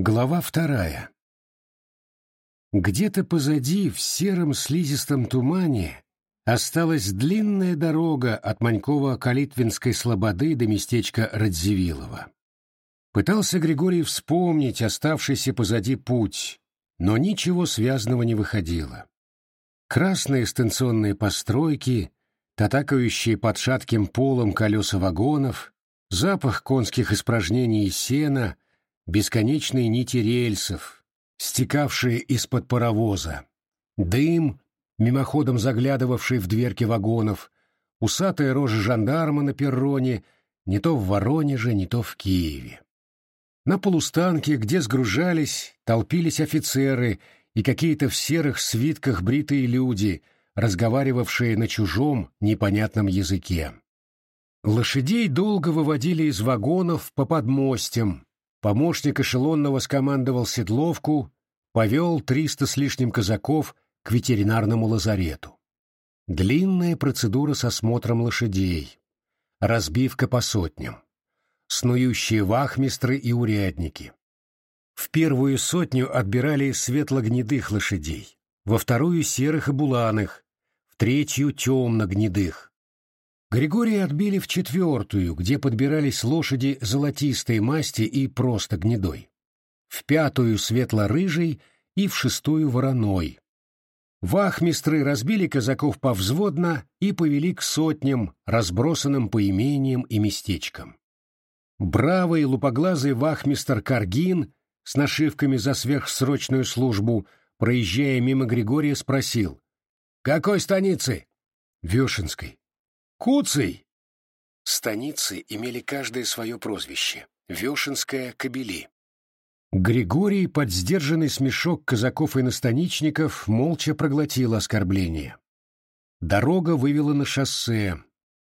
Глава вторая. Где-то позади, в сером слизистом тумане, осталась длинная дорога от Манькова-Калитвинской слободы до местечка Радзивиллова. Пытался Григорий вспомнить оставшийся позади путь, но ничего связанного не выходило. Красные станционные постройки, татакающие под шатким полом колеса вагонов, запах конских испражнений и сена — бесконечные нити рельсов, стекавшие из-под паровоза, дым, мимоходом заглядывавший в дверки вагонов, усатая рожа жандарма на перроне, не то в Воронеже, не то в Киеве. На полустанке, где сгружались, толпились офицеры и какие-то в серых свитках бритые люди, разговаривавшие на чужом, непонятном языке. Лошадей долго выводили из вагонов по подмостям, Помощник эшелонного скомандовал седловку, повел триста с лишним казаков к ветеринарному лазарету. Длинная процедура с осмотром лошадей, разбивка по сотням, снующие вахмистры и урядники. В первую сотню отбирали светлогнедых лошадей, во вторую — серых и буланых, в третью — темно-гнедых, Григория отбили в четвертую, где подбирались лошади золотистой масти и просто гнедой, в пятую светло-рыжей и в шестую вороной. Вахмистры разбили казаков повзводно и повели к сотням, разбросанным по имениям и местечкам. Бравый лупоглазый вахмистр Каргин с нашивками за сверхсрочную службу, проезжая мимо Григория, спросил «Какой станицы?» «Вешенской». Куцый!» Станицы имели каждое свое прозвище. Вешенская, Кобели. Григорий, под сдержанный смешок казаков и настаничников, молча проглотил оскорбление. Дорога вывела на шоссе.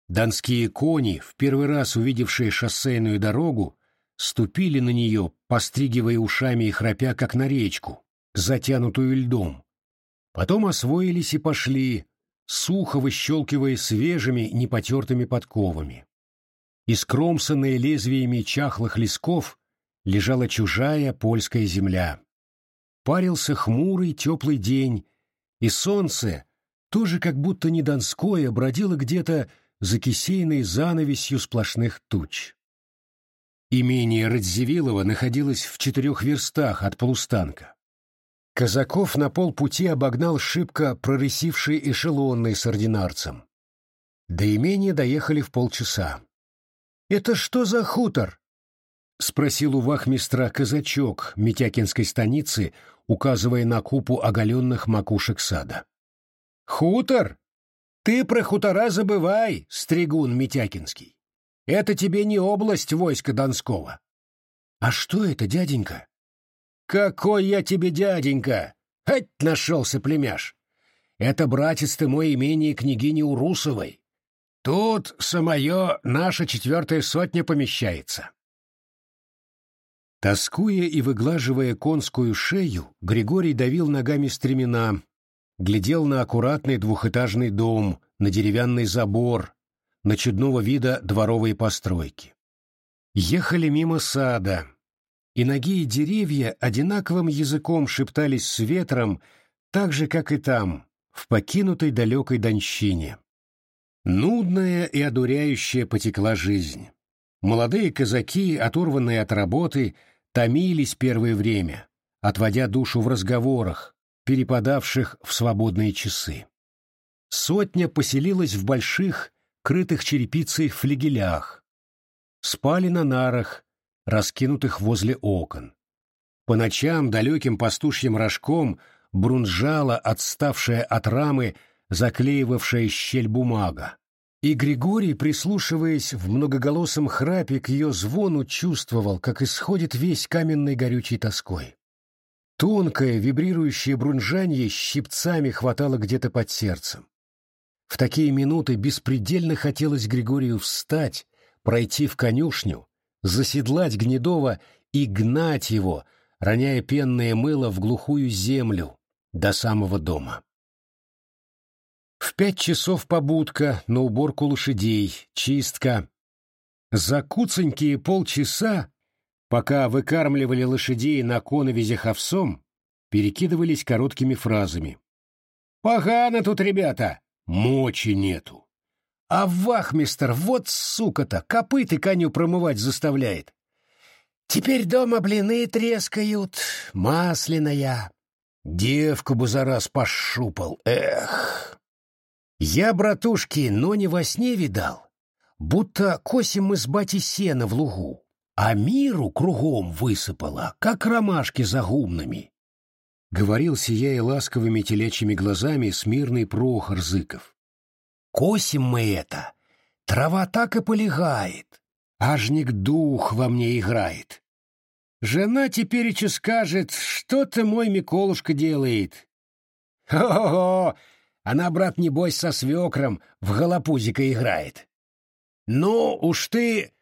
Донские кони, в первый раз увидевшие шоссейную дорогу, ступили на нее, постригивая ушами и храпя, как на речку, затянутую льдом. Потом освоились и пошли, сухо выщелкивая свежими непотертыми подковами. Искромсанная лезвиями чахлых лесков лежала чужая польская земля. Парился хмурый теплый день, и солнце, тоже как будто не донское, бродило где-то за кисейной занавесью сплошных туч. Имение Радзивиллова находилось в четырех верстах от полустанка. Казаков на полпути обогнал шибко прорысивший эшелонный с ординарцем. До имения доехали в полчаса. «Это что за хутор?» — спросил у вахмистра казачок Митякинской станицы, указывая на купу оголенных макушек сада. «Хутор? Ты про хутора забывай, стригун Митякинский. Это тебе не область войска Донского». «А что это, дяденька?» «Какой я тебе дяденька! Хоть нашелся племяш! Это, братец ты мой, имение княгини Урусовой. Тут самое наша четвертая сотня помещается». Тоскуя и выглаживая конскую шею, Григорий давил ногами стремена, глядел на аккуратный двухэтажный дом, на деревянный забор, на чудного вида дворовые постройки. Ехали мимо сада, и ноги и деревья одинаковым языком шептались с ветром, так же, как и там, в покинутой далекой Донщине. Нудная и одуряющая потекла жизнь. Молодые казаки, оторванные от работы, томились первое время, отводя душу в разговорах, перепадавших в свободные часы. Сотня поселилась в больших, крытых черепицей флигелях. Спали на нарах, раскинутых возле окон. По ночам далеким пастушьим рожком брунжала отставшая от рамы заклеивавшая щель бумага. И Григорий, прислушиваясь в многоголосом храпе к ее звону, чувствовал, как исходит весь каменной горючей тоской. Тонкое, вибрирующее брунжанье щипцами хватало где-то под сердцем. В такие минуты беспредельно хотелось Григорию встать, пройти в конюшню, заседлать Гнедова и гнать его, роняя пенное мыло в глухую землю до самого дома. В пять часов побудка на уборку лошадей, чистка. За куценькие полчаса Пока выкармливали лошадей на коновизях овсом, перекидывались короткими фразами. «Погано тут, ребята! Мочи нету! А вахмистер, вот сука-то, копыты коню промывать заставляет! Теперь дома блины трескают, масляная. Девку бы за раз пошупал, эх! Я, братушки, но не во сне видал, будто косим мы с батей сена в лугу, а миру кругом высыпало, как ромашки за гумнами говорил, сияя ласковыми телячьими глазами, смирный Прохор Зыков. «Косим мы это! Трава так и полегает, ажник дух во мне играет. Жена теперь скажет, что ты мой Миколушка делает. Хо-хо-хо! Она, брат, небось, со свекром в голопузика играет. Ну, уж ты...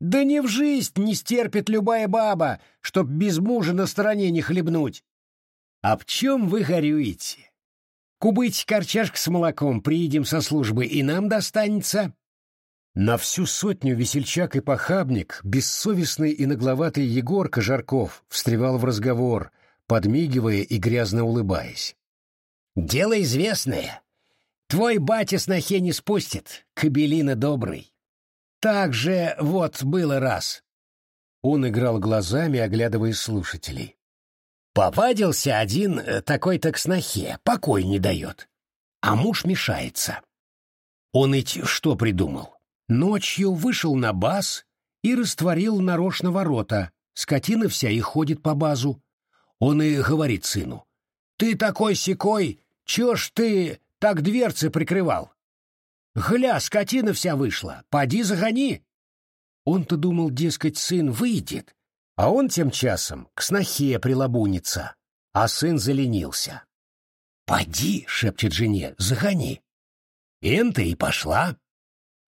Да не в жизнь не стерпит любая баба, чтоб без мужа на стороне не хлебнуть. «Об чем вы горюете? Кубыть корчашка с молоком, приедем со службы, и нам достанется». На всю сотню весельчак и похабник, бессовестный и нагловатый Егор Кожарков встревал в разговор, подмигивая и грязно улыбаясь. «Дело известное. Твой батя снохе не спустит, кабелина добрый. Так же вот было раз». Он играл глазами, оглядывая слушателей. Попадился один э, такой-то к снохе, покой не дает. А муж мешается. Он идти что придумал? Ночью вышел на баз и растворил нарочно ворота. Скотина вся и ходит по базу. Он и говорит сыну. «Ты такой секой, чё ж ты так дверцы прикрывал?» «Гля, скотина вся вышла, поди загони!» Он-то думал, дескать, сын выйдет, а он тем часом к снохе прилабунится, а сын заленился. «Поди», — шепчет жене, — «загони». Энта и пошла.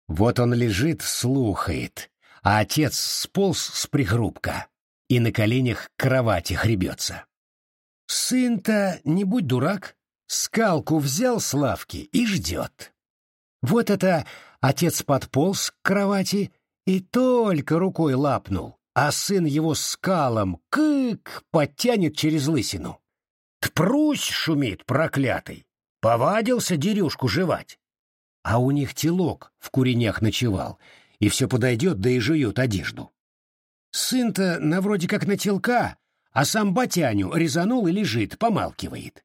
Вот он лежит, слухает, а отец сполз с пригрубка и на коленях к кровати хребется. Сын-то, не будь дурак, скалку взял с лавки и ждет. Вот это отец подполз к кровати и только рукой лапнул, а сын его скалом кык подтянет через лысину. Тпрусь шумит проклятый, повадился дерюшку жевать. А у них телок в куренях ночевал, и все подойдет, да и жует одежду. Сын-то на вроде как на телка, а сам батяню резанул и лежит, помалкивает.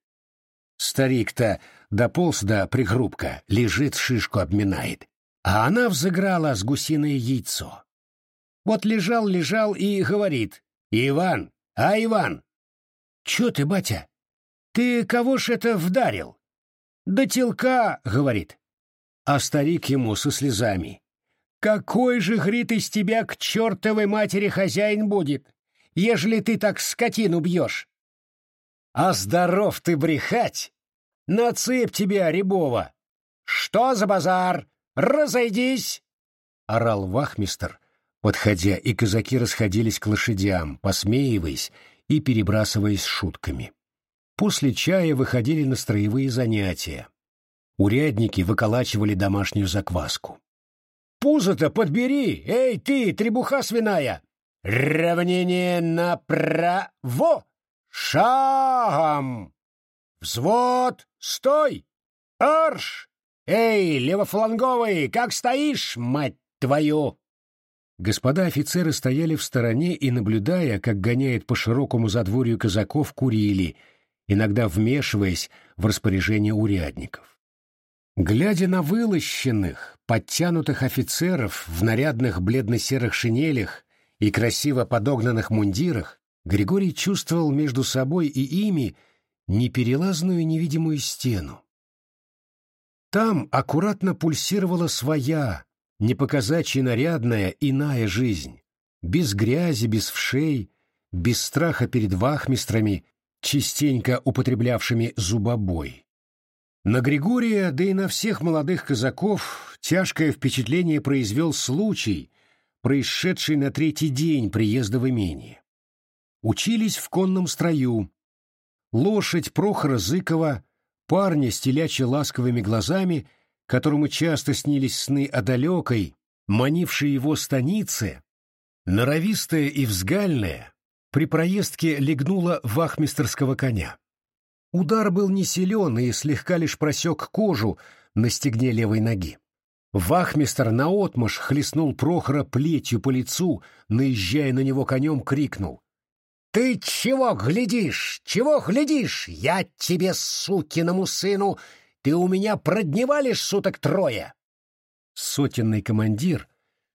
Старик-то дополз до пригрубка, лежит, шишку обминает, а она взыграла с гусиное яйцо. Вот лежал-лежал и говорит. «Иван! А, Иван!» «Чё ты, батя? Ты кого ж это вдарил?» «Да телка!» — говорит. А старик ему со слезами. «Какой же, грит, из тебя к чертовой матери хозяин будет, ежели ты так скотину бьешь?» «А здоров ты брехать! Нацепь тебя, Рябова!» «Что за базар? Разойдись!» — орал вахмистр, подходя, и казаки расходились к лошадям, посмеиваясь и перебрасываясь шутками. После чая выходили на строевые занятия. Урядники выколачивали домашнюю закваску. «Пузо-то подбери! Эй, ты, требуха свиная! Равнение направо! Шагом! Взвод! Стой! Арш! Эй, левофланговый, как стоишь, мать твою!» Господа офицеры стояли в стороне и, наблюдая, как гоняет по широкому задворью казаков, курили, иногда вмешиваясь в распоряжение урядников. Глядя на вылощенных, подтянутых офицеров в нарядных бледно-серых шинелях и красиво подогнанных мундирах, Григорий чувствовал между собой и ими неперелазную невидимую стену. Там аккуратно пульсировала своя, непоказачьи нарядная иная жизнь, без грязи, без вшей, без страха перед вахмистрами, частенько употреблявшими зубобой. На Григория, да и на всех молодых казаков тяжкое впечатление произвел случай, происшедший на третий день приезда в имение. Учились в конном строю. Лошадь Прохора Зыкова, парня с телячьи ласковыми глазами, которому часто снились сны о далекой, манившей его станице, Норовистая и взгальная, при проездке легнула вахмистерского коня. Удар был не силен и слегка лишь просек кожу на стегне левой ноги. Вахмистер наотмашь хлестнул Прохора плетью по лицу, наезжая на него конем, крикнул. «Ты чего глядишь? Чего глядишь? Я тебе, сукиному сыну, ты у меня продневалишь суток трое!» Сотенный командир,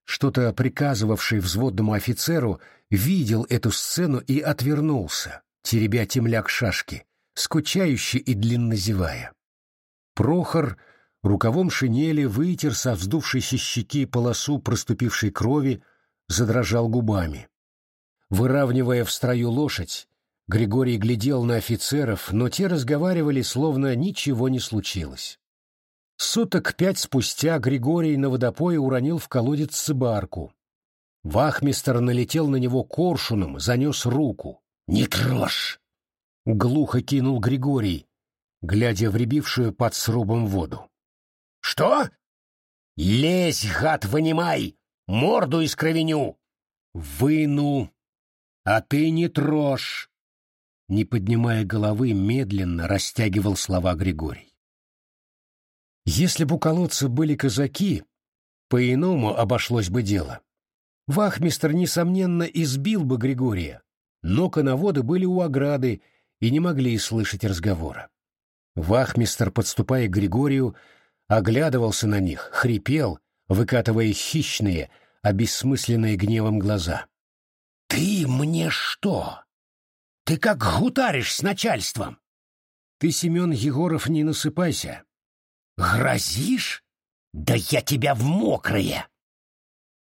что-то приказывавший взводному офицеру, видел эту сцену и отвернулся, теребя темляк шашки, скучающе и длинно зевая. Прохор рукавом шинели вытер со вздувшейся щеки полосу проступившей крови, задрожал губами. Выравнивая в строю лошадь, Григорий глядел на офицеров, но те разговаривали, словно ничего не случилось. Суток пять спустя Григорий на водопое уронил в колодец цыбарку. Вахмистер налетел на него коршуном, занес руку. «Не трожь!» — глухо кинул Григорий, глядя в рябившую под срубом воду. «Что?» «Лезь, гад, вынимай! Морду из кровеню!» «Выну! А ты не трожь!» Не поднимая головы, медленно растягивал слова Григорий. Если бы у колодца были казаки, по-иному обошлось бы дело. Вахмистр, несомненно, избил бы Григория, но коноводы были у ограды и не могли слышать разговора. Вахмистр, подступая к Григорию, оглядывался на них, хрипел, выкатывая хищные, обессмысленные гневом глаза. «Ты мне что? Ты как гутаришь с начальством?» «Ты, Семен Егоров, не насыпайся». «Грозишь? Да я тебя в мокрое!»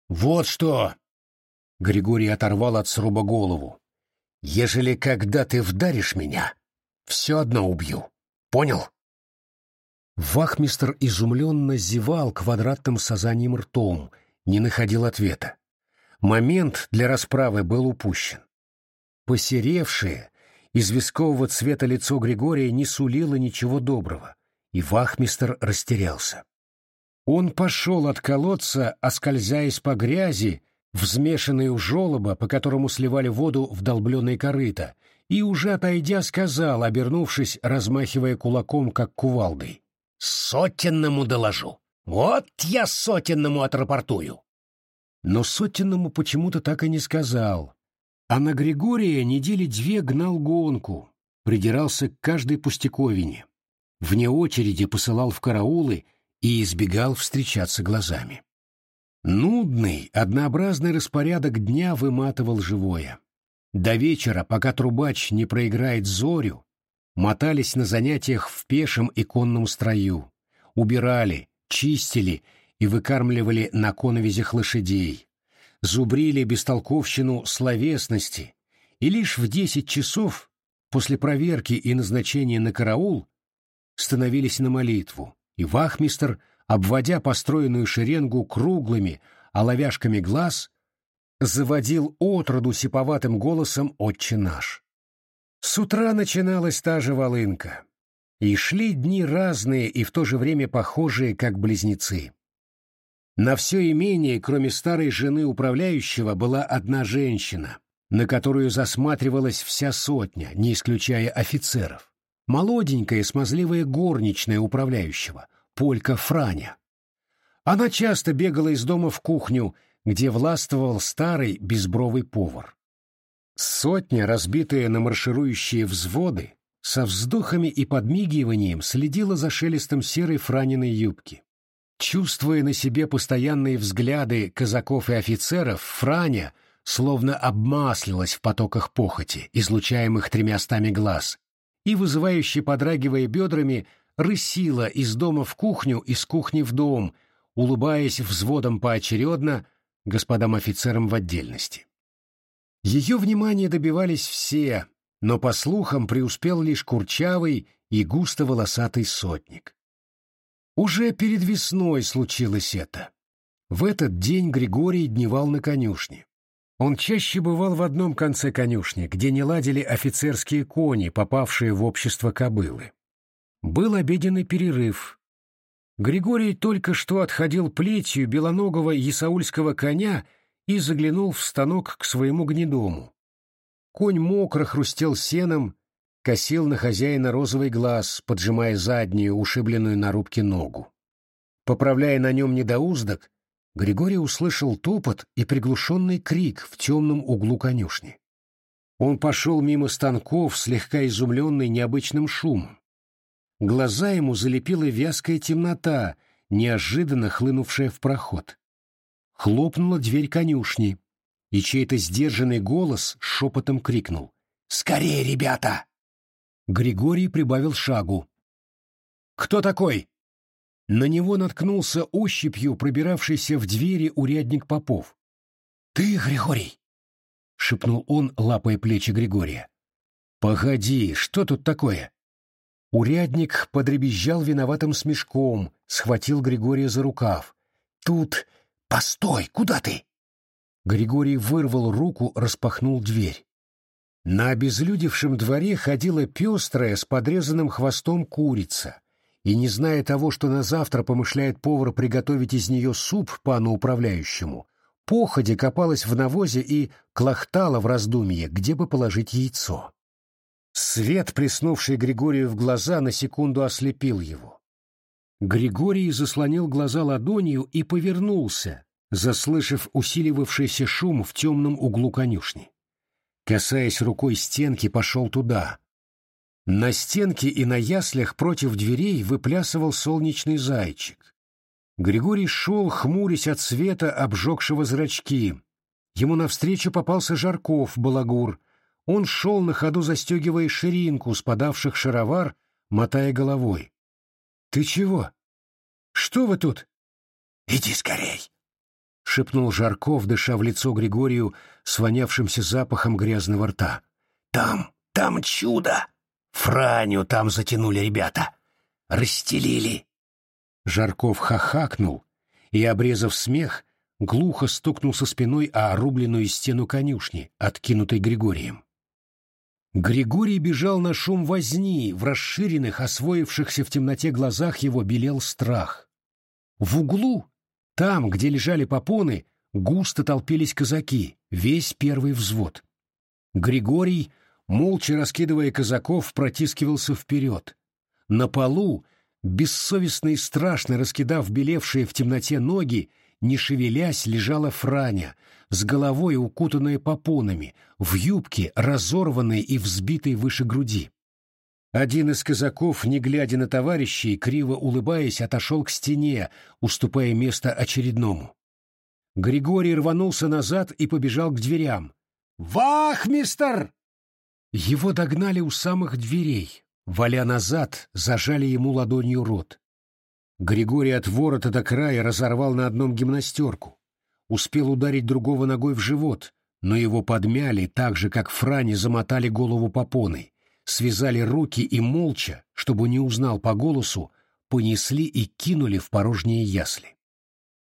«Вот что!» — Григорий оторвал от сруба голову. «Ежели когда ты вдаришь меня, все одно убью. Понял?» Вахмистр изумленно зевал квадратным сазанием ртом, не находил ответа. Момент для расправы был упущен. Посеревшее, из вискового цвета лицо Григория не сулило ничего доброго, и вахмистр растерялся. Он пошел от колодца, оскользаясь по грязи, взмешанной у желоба, по которому сливали воду в долбленные корыто, и, уже отойдя, сказал, обернувшись, размахивая кулаком, как кувалдой. Сотенному доложу. Вот я сотенному отрапортую. Но сотенному почему-то так и не сказал. А на Григория недели две гнал гонку, придирался к каждой пустяковине. Вне очереди посылал в караулы и избегал встречаться глазами. Нудный, однообразный распорядок дня выматывал живое. До вечера, пока трубач не проиграет зорю, мотались на занятиях в пешем и конном строю, убирали, чистили и выкармливали на коновизях лошадей, зубрили бестолковщину словесности, и лишь в десять часов после проверки и назначения на караул становились на молитву, и вахмистр, обводя построенную шеренгу круглыми оловяшками глаз, заводил отроду сиповатым голосом «Отче наш». С утра начиналась та же волынка. И шли дни разные и в то же время похожие, как близнецы. На все имение, кроме старой жены управляющего, была одна женщина, на которую засматривалась вся сотня, не исключая офицеров. Молоденькая, смазливая горничная управляющего, Полька Франя. Она часто бегала из дома в кухню, где властвовал старый безбровый повар. Сотня, разбитая на марширующие взводы, со вздохами и подмигиванием следила за шелестом серой франиной юбки. Чувствуя на себе постоянные взгляды казаков и офицеров, Франя словно обмаслилась в потоках похоти, излучаемых тремястами глаз, и, вызывающе подрагивая бедрами, рысила из дома в кухню, из кухни в дом, улыбаясь взводом поочередно, господам офицерам в отдельности. Ее внимания добивались все, но, по слухам, преуспел лишь курчавый и густо волосатый сотник. Уже перед весной случилось это. В этот день Григорий дневал на конюшне. Он чаще бывал в одном конце конюшни, где не ладили офицерские кони, попавшие в общество кобылы. Был обеденный перерыв. Григорий только что отходил плетью белоногого ясаульского коня и заглянул в станок к своему гнедому. Конь мокро хрустел сеном, косил на хозяина розовый глаз, поджимая заднюю, ушибленную на рубке ногу. Поправляя на нем недоуздок, Григорий услышал топот и приглушенный крик в темном углу конюшни. Он пошел мимо станков, слегка изумленный необычным шумом. Глаза ему залепила вязкая темнота, неожиданно хлынувшая в проход. Хлопнула дверь конюшни, и чей-то сдержанный голос шепотом крикнул «Скорее, ребята!» Григорий прибавил шагу. «Кто такой?» На него наткнулся ощупью пробиравшийся в двери урядник Попов. «Ты, Григорий!» — шепнул он, лапая плечи Григория. «Погоди, что тут такое?» Урядник подребезжал виноватым смешком, схватил Григория за рукав. «Тут... Постой! Куда ты?» Григорий вырвал руку, распахнул дверь. На обезлюдевшем дворе ходила пестрая с подрезанным хвостом курица, и, не зная того, что на завтра помышляет повар приготовить из нее суп пану управляющему, походе копалась в навозе и клохтала в раздумье, где бы положить яйцо. Свет, приснувший Григорию в глаза, на секунду ослепил его. Григорий заслонил глаза ладонью и повернулся, заслышав усиливавшийся шум в темном углу конюшни. Касаясь рукой стенки, пошел туда. На стенке и на яслях против дверей выплясывал солнечный зайчик. Григорий шел, хмурясь от света, обжегшего зрачки. Ему навстречу попался Жарков, балагур. Он шел на ходу, застегивая ширинку, спадавших шаровар, мотая головой. — Ты чего? Что вы тут? — Иди скорей! — шепнул Жарков, дыша в лицо Григорию с вонявшимся запахом грязного рта. — Там, там чудо! Франю там затянули ребята. Расстелили. Жарков хахакнул и, обрезав смех, глухо стукнулся спиной о рубленную стену конюшни, откинутой Григорием. Григорий бежал на шум возни, в расширенных, освоившихся в темноте глазах его белел страх. В углу, там, где лежали попоны, густо толпились казаки, весь первый взвод. Григорий, молча раскидывая казаков, протискивался вперед. На полу Бессовестно и страшно раскидав белевшие в темноте ноги, не шевелясь, лежала Франя, с головой укутанная попонами, в юбке, разорванной и взбитой выше груди. Один из казаков, не глядя на товарищей, криво улыбаясь, отошел к стене, уступая место очередному. Григорий рванулся назад и побежал к дверям. «Вахмистер!» Его догнали у самых дверей. Валя назад, зажали ему ладонью рот. Григорий от ворота до края разорвал на одном гимнастерку. Успел ударить другого ногой в живот, но его подмяли так же, как Фране замотали голову попоной, связали руки и молча, чтобы не узнал по голосу, понесли и кинули в порожние ясли.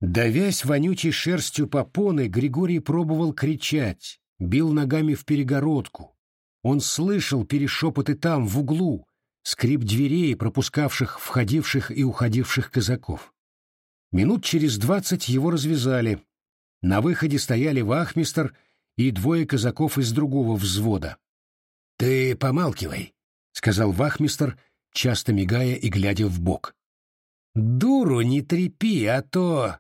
Давясь вонючей шерстью попоны, Григорий пробовал кричать, бил ногами в перегородку, он слышал перешепоты там, в углу, скрип дверей, пропускавших входивших и уходивших казаков. Минут через двадцать его развязали. На выходе стояли вахмистр и двое казаков из другого взвода. — Ты помалкивай, — сказал вахмистр, часто мигая и глядя в бок. Дуру не трепи, а то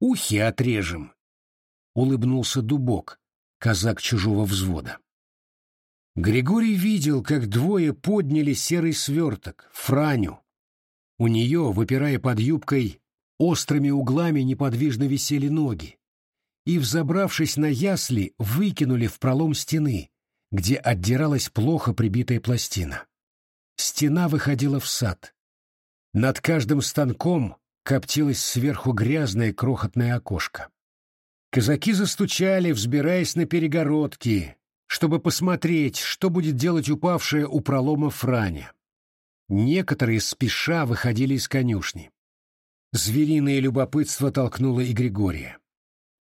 ухи отрежем, — улыбнулся Дубок, казак чужого взвода. Григорий видел, как двое подняли серый сверток, Франю. У нее, выпирая под юбкой, острыми углами неподвижно висели ноги. И, взобравшись на ясли, выкинули в пролом стены, где отдиралась плохо прибитая пластина. Стена выходила в сад. Над каждым станком коптилось сверху грязное крохотное окошко. Казаки застучали, взбираясь на перегородки, чтобы посмотреть, что будет делать упавшая у пролома Франя. Некоторые спеша выходили из конюшни. Звериное любопытство толкнуло и Григория.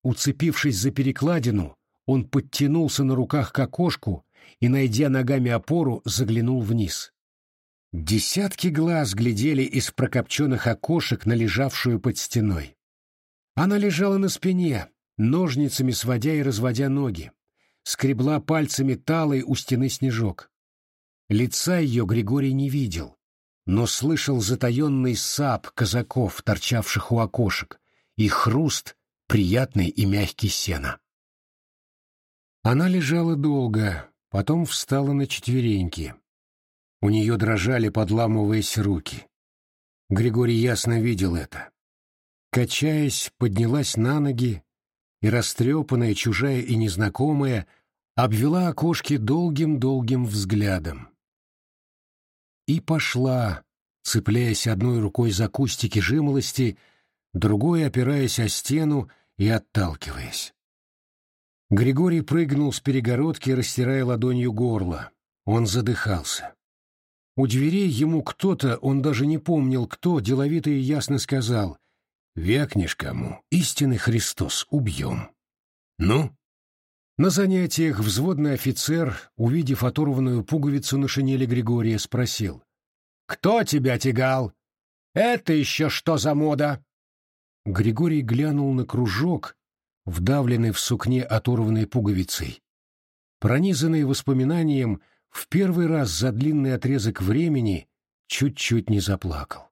Уцепившись за перекладину, он подтянулся на руках к окошку и, найдя ногами опору, заглянул вниз. Десятки глаз глядели из прокопченных окошек на лежавшую под стеной. Она лежала на спине, ножницами сводя и разводя ноги, скребла пальцами талой у стены снежок. Лица ее Григорий не видел, но слышал затаенный сап казаков, торчавших у окошек, и хруст, приятный и мягкий сена. Она лежала долго, потом встала на четвереньки. У нее дрожали, подламываясь руки. Григорий ясно видел это. Качаясь, поднялась на ноги, и растрепанная, чужая и незнакомая, обвела окошки долгим-долгим взглядом и пошла, цепляясь одной рукой за кустики жимолости, другой опираясь о стену и отталкиваясь. Григорий прыгнул с перегородки, растирая ладонью горло. Он задыхался. У дверей ему кто-то, он даже не помнил кто, деловито и ясно сказал «Векнешь кому, истинный Христос, убьем». «Ну?» На занятиях взводный офицер, увидев оторванную пуговицу на шинели Григория, спросил. «Кто тебя тягал? Это еще что за мода?» Григорий глянул на кружок, вдавленный в сукне оторванной пуговицей. Пронизанный воспоминанием, в первый раз за длинный отрезок времени чуть-чуть не заплакал.